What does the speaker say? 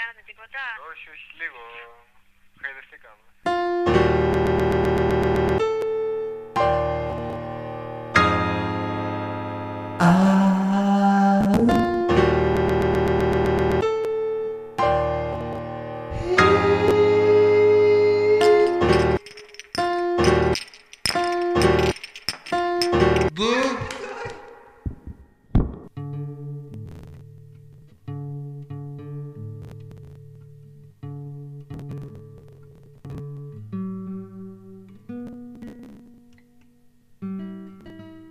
κάνατε τίποτα; Όχι, όχι, λίγο. Χαϊδευτήκαμε. I